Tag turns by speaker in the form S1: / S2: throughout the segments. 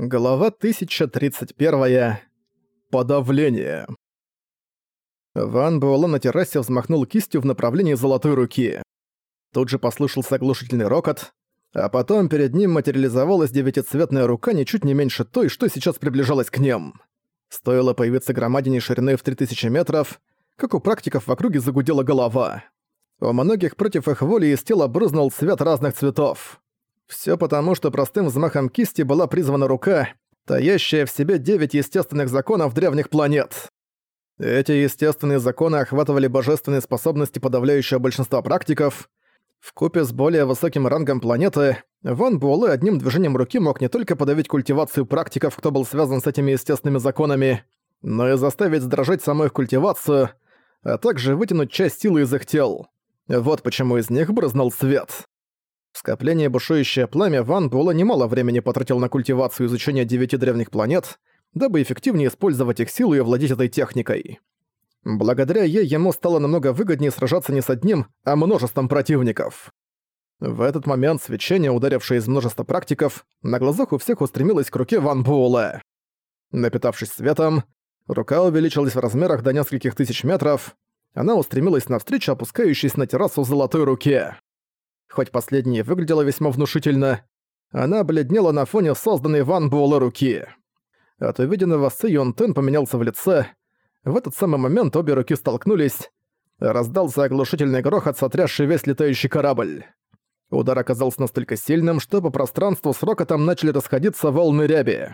S1: Глава 1031. Подавление. Ван Буэлэ на террасе взмахнул кистью в направлении золотой руки. Тут же послышался оглушительный рокот, а потом перед ним материализовалась девятицветная рука ничуть не меньше той, что сейчас приближалась к ним. Стоило появиться громадине шириной в 3000 метров, как у практиков в округе загудела голова. У многих против их воли из тела брызнул цвет разных цветов. Все потому, что простым взмахом кисти была призвана рука, таящая в себе девять естественных законов древних планет. Эти естественные законы охватывали божественные способности подавляющего большинства практиков. В купе с более высоким рангом планеты, Ван Буэлэ одним движением руки мог не только подавить культивацию практиков, кто был связан с этими естественными законами, но и заставить сдрожать саму их культивацию, а также вытянуть часть силы из их тел. Вот почему из них брызнул свет. В скоплении бушующее пламя Ван Буэлэ немало времени потратил на культивацию и изучение девяти древних планет, дабы эффективнее использовать их силу и овладеть этой техникой. Благодаря ей ему стало намного выгоднее сражаться не с одним, а множеством противников. В этот момент свечение, ударившее из множества практиков, на глазах у всех устремилось к руке Ван Буэлэ. Напитавшись светом, рука увеличилась в размерах до нескольких тысяч метров, она устремилась навстречу опускающейся на террасу золотой руке. Хоть последняя выглядела весьма внушительно, она бледнела на фоне созданной Ван Буэлэ руки. От увиденного Сы Юн Тен поменялся в лице. В этот самый момент обе руки столкнулись. Раздался оглушительный грохот, сотрясший весь летающий корабль. Удар оказался настолько сильным, что по пространству с рокотом начали расходиться волны ряби.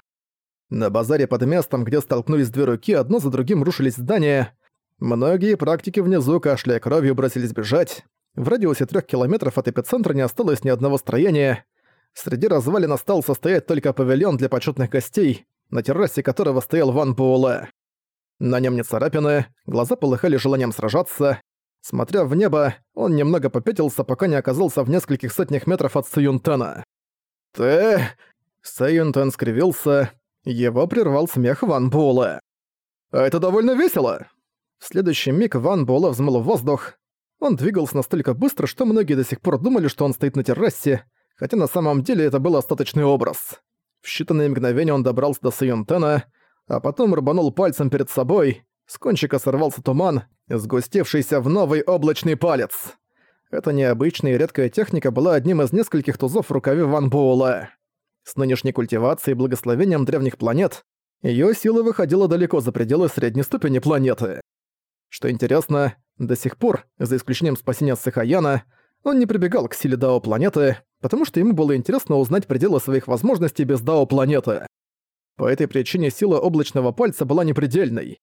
S1: На базаре под местом, где столкнулись две руки, одно за другим рушились здания. Многие практики внизу, кашляя кровью, бросились бежать. В радиусе трех километров от эпицентра не осталось ни одного строения. Среди развалин остался стоять только павильон для почетных гостей, на террасе которого стоял Ван Буэлэ. На нем не царапины, глаза полыхали желанием сражаться. Смотря в небо, он немного попятился, пока не оказался в нескольких сотнях метров от Саюнтена. «Ты...» Саюнтен скривился. Его прервал смех Ван Буэлэ. «А это довольно весело!» В следующий миг Ван Буэлэ взмыл в воздух, он двигался настолько быстро, что многие до сих пор думали, что он стоит на террасе, хотя на самом деле это был остаточный образ. В считанные мгновения он добрался до Сайонтена, а потом рубанул пальцем перед собой, с кончика сорвался туман, сгустевшийся в новый облачный палец. Эта необычная и редкая техника была одним из нескольких тузов в рукаве Ван Буэлла. С нынешней культивацией и благословением древних планет её сила выходила далеко за пределы средней ступени планеты. Что интересно, до сих пор, за исключением спасения Сахаяна, он не прибегал к силе Дао планеты, потому что ему было интересно узнать пределы своих возможностей без Дао планеты. По этой причине сила облачного пальца была непредельной.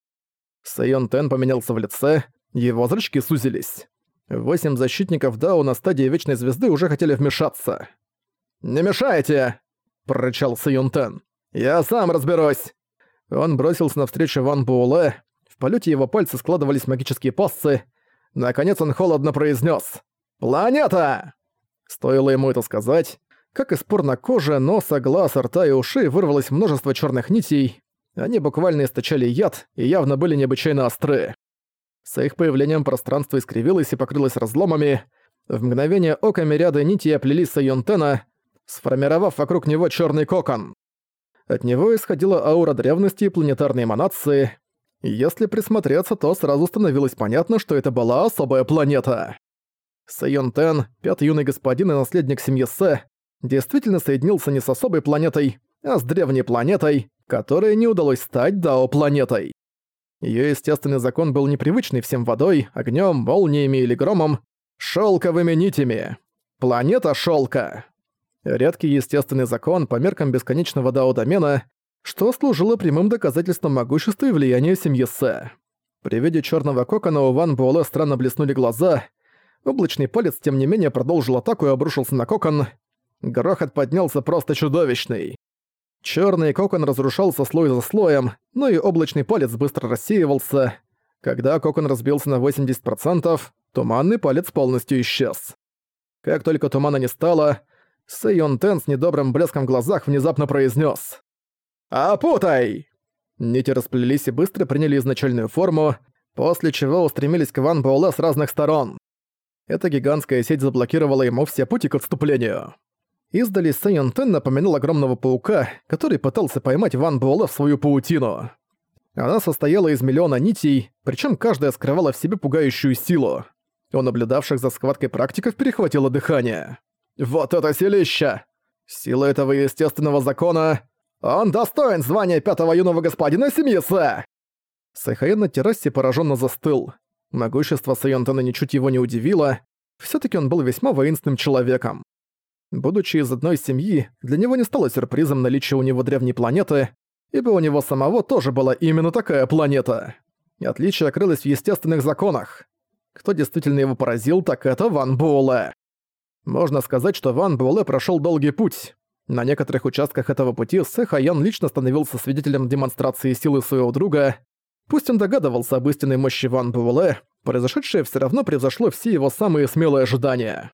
S1: Сайон Тен поменялся в лице, его зрачки сузились. Восемь защитников Дао на стадии Вечной Звезды уже хотели вмешаться. «Не мешайте!» – прорычал Сайон Тен. «Я сам разберусь!» Он бросился навстречу Ван Буэлэ, полете его пальцы складывались магические пассы. Наконец он холодно произнес: «Планета!» Стоило ему это сказать, как из пор на коже, носа, глаз, рта и ушей вырвалось множество черных нитей. Они буквально источали яд и явно были необычайно остры. С их появлением пространство искривилось и покрылось разломами. В мгновение ока мириады нитей оплелись Сайонтена, сформировав вокруг него черный кокон. От него исходила аура древности и планетарной эманации, если присмотреться, то сразу становилось понятно, что это была особая планета. Сайон Тен, пятый юный господин и наследник семьи Сэ, действительно соединился не с особой планетой, а с древней планетой, которой не удалось стать Дао-планетой. Её естественный закон был непривычный всем водой, огнём, молниями или громом, шёлковыми нитями. Планета Шёлка. Редкий естественный закон по меркам бесконечного дао-домена, что служило прямым доказательством могущества и влияния семьи Сэ. При виде черного кокона у Ван Буэлэ странно блеснули глаза. Облачный палец, тем не менее, продолжил атаку и обрушился на кокон. Грохот поднялся просто чудовищный. Черный кокон разрушался слой за слоем, но и облачный палец быстро рассеивался. Когда кокон разбился на 80%, туманный палец полностью исчез. Как только тумана не стало, Сэйон Тен с недобрым блеском в глазах внезапно произнес: «Опутай!» Нити расплелись и быстро приняли изначальную форму, после чего устремились к Ван Буэлэ с разных сторон. Эта гигантская сеть заблокировала ему все пути к отступлению. Издали Сэйон Тен напоминал огромного паука, который пытался поймать Ван Буэлэ в свою паутину. Она состояла из миллиона нитей, причем каждая скрывала в себе пугающую силу. У наблюдавших за схваткой практиков перехватило дыхание. «Вот это силища! Сила этого естественного закона! Он достоин звания пятого юного господина семьи Сэ!» Сайхаен на террасе пораженно застыл. Могущество Сайонтана ничуть его не удивило, все таки он был весьма воинственным человеком. Будучи из одной семьи, для него не стало сюрпризом наличие у него древней планеты, ибо у него самого тоже была именно такая планета. Отличие крылось в естественных законах. Кто действительно его поразил, так это Ван Буэлэ. Можно сказать, что Ван Буэлэ прошёл долгий путь. На некоторых участках этого пути Сэ Хаян лично становился свидетелем демонстрации силы своего друга. Пусть он догадывался об истинной мощи Ван Буэлэ, произошедшее всё равно превзошло все его самые смелые ожидания.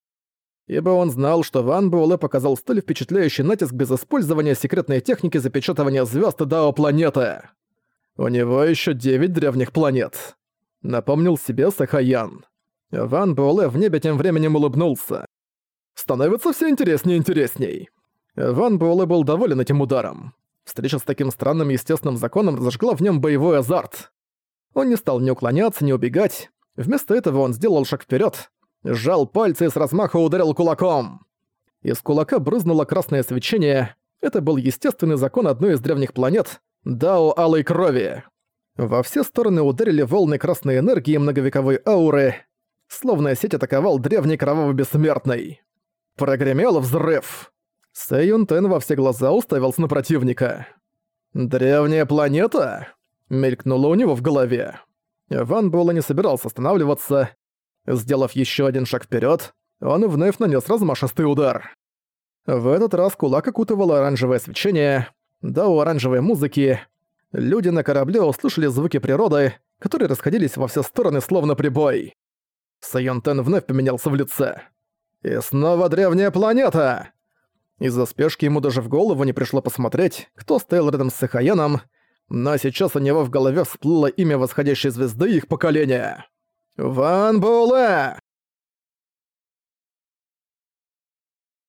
S1: Ибо он знал, что Ван Буэлэ показал столь впечатляющий натиск без использования секретной техники запечатывания звёзд и Дао планеты. У него ещё девять древних планет. Напомнил себе Сахаян. Ван Буэлэ в небе тем временем улыбнулся. «Становится все интереснее и интересней». Ван Буэлэ был доволен этим ударом. Встреча с таким странным естественным законом разожгла в нем боевой азарт. Он не стал ни уклоняться, ни убегать. Вместо этого он сделал шаг вперед, сжал пальцы и с размаха ударил кулаком. Из кулака брызнуло красное свечение. Это был естественный закон одной из древних планет — Дао Алой Крови. Во все стороны ударили волны красной энергии многовековой ауры, словно сеть атаковал древний кровавый бессмертный. Прогремел взрыв. Сэйюн Тен во все глаза уставился на противника. «Древняя планета?» — мелькнуло у него в голове. Ван Буэлэ не собирался останавливаться. Сделав еще один шаг вперед, он вновь нанес размашистый удар. В этот раз кулак окутывало оранжевое свечение, да у оранжевой музыки, Люди на корабле услышали звуки природы, которые расходились во все стороны словно прибой. Сайон Тен вновь поменялся в лице. «И снова древняя планета!» Из-за спешки ему даже в голову не пришло посмотреть, кто стоял рядом с Сахаяном, но сейчас у него в голове всплыло имя восходящей звезды их поколения. «Ван Буэлэ!»